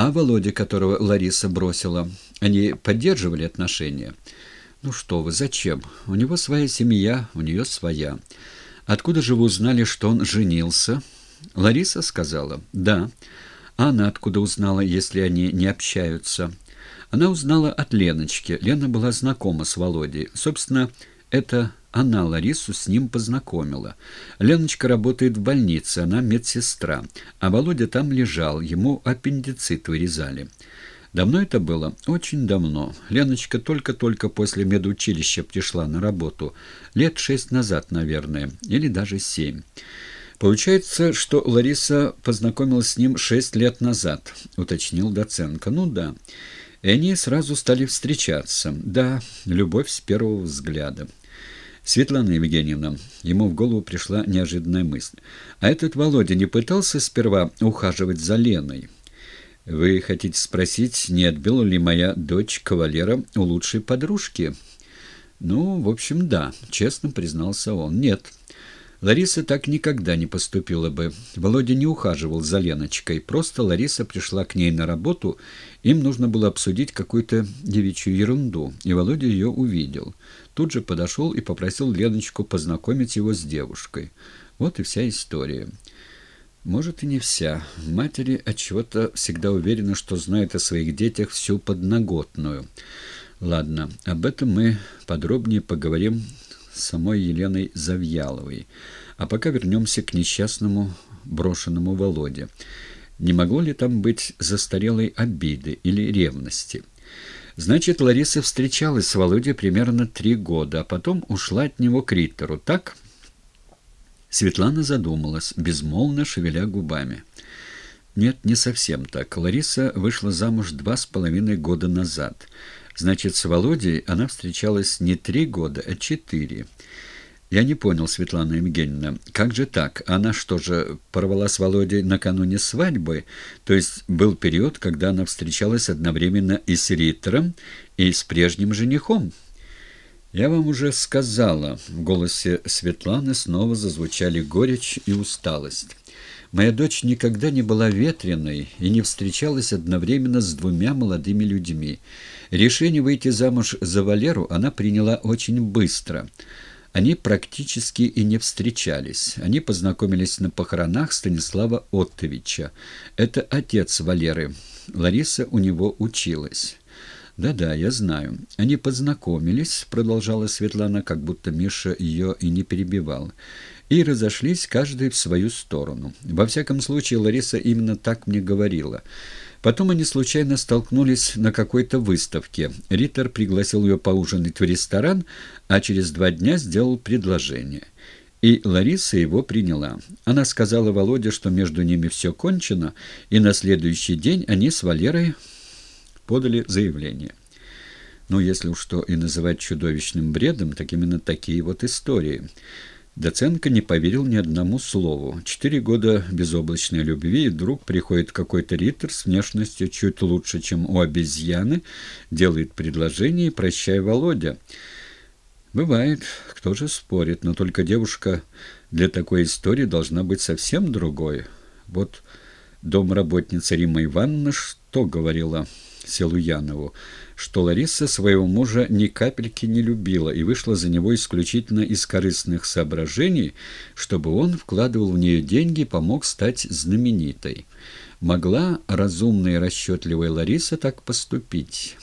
А Володя, которого Лариса бросила, они поддерживали отношения? Ну что вы, зачем? У него своя семья, у нее своя. Откуда же вы узнали, что он женился? Лариса сказала. Да. А она откуда узнала, если они не общаются? Она узнала от Леночки. Лена была знакома с Володей. Собственно, это она Ларису с ним познакомила. Леночка работает в больнице, она медсестра, а Володя там лежал, ему аппендицит вырезали. Давно это было? Очень давно. Леночка только-только после медучилища пришла на работу. Лет шесть назад, наверное, или даже семь. Получается, что Лариса познакомилась с ним шесть лет назад, уточнил Доценко. Ну да. И они сразу стали встречаться. Да, любовь с первого взгляда. Светлана Евгеньевна, ему в голову пришла неожиданная мысль. А этот Володя не пытался сперва ухаживать за Леной? Вы хотите спросить, не отбила ли моя дочь кавалера у лучшей подружки? Ну, в общем, да, честно признался он. Нет. Лариса так никогда не поступила бы. Володя не ухаживал за Леночкой. Просто Лариса пришла к ней на работу, им нужно было обсудить какую-то девичью ерунду, и Володя ее увидел. Тут же подошел и попросил Леночку познакомить его с девушкой. Вот и вся история. Может, и не вся. Матери отчего-то всегда уверены, что знают о своих детях всю подноготную. Ладно, об этом мы подробнее поговорим самой Еленой Завьяловой. А пока вернемся к несчастному брошенному Володе. Не могло ли там быть застарелой обиды или ревности? Значит, Лариса встречалась с Володей примерно три года, а потом ушла от него к Риттеру, так? Светлана задумалась, безмолвно шевеля губами. Нет, не совсем так. Лариса вышла замуж два с половиной года назад. Значит, с Володей она встречалась не три года, а четыре. Я не понял, Светлана Евгеньевна, как же так? Она что же, порвала с Володей накануне свадьбы? То есть был период, когда она встречалась одновременно и с Риттером, и с прежним женихом? «Я вам уже сказала», — в голосе Светланы снова зазвучали горечь и усталость. «Моя дочь никогда не была ветреной и не встречалась одновременно с двумя молодыми людьми. Решение выйти замуж за Валеру она приняла очень быстро». Они практически и не встречались. Они познакомились на похоронах Станислава Оттовича. Это отец Валеры. Лариса у него училась. «Да-да, я знаю. Они познакомились», — продолжала Светлана, как будто Миша ее и не перебивал, и разошлись каждый в свою сторону. Во всяком случае, Лариса именно так мне говорила. Потом они случайно столкнулись на какой-то выставке. Риттер пригласил ее поужинать в ресторан, а через два дня сделал предложение. И Лариса его приняла. Она сказала Володе, что между ними все кончено, и на следующий день они с Валерой подали заявление. Ну, если уж что и называть чудовищным бредом, так именно такие вот истории – Доценко не поверил ни одному слову. Четыре года безоблачной любви, и вдруг приходит какой-то риттер с внешностью чуть лучше, чем у обезьяны, делает предложение и «прощай, Володя». Бывает, кто же спорит, но только девушка для такой истории должна быть совсем другой. Вот домработница Рима Ивановна что говорила Селуянову? что Лариса своего мужа ни капельки не любила и вышла за него исключительно из корыстных соображений, чтобы он вкладывал в нее деньги и помог стать знаменитой. Могла разумная и расчетливая Лариса так поступить?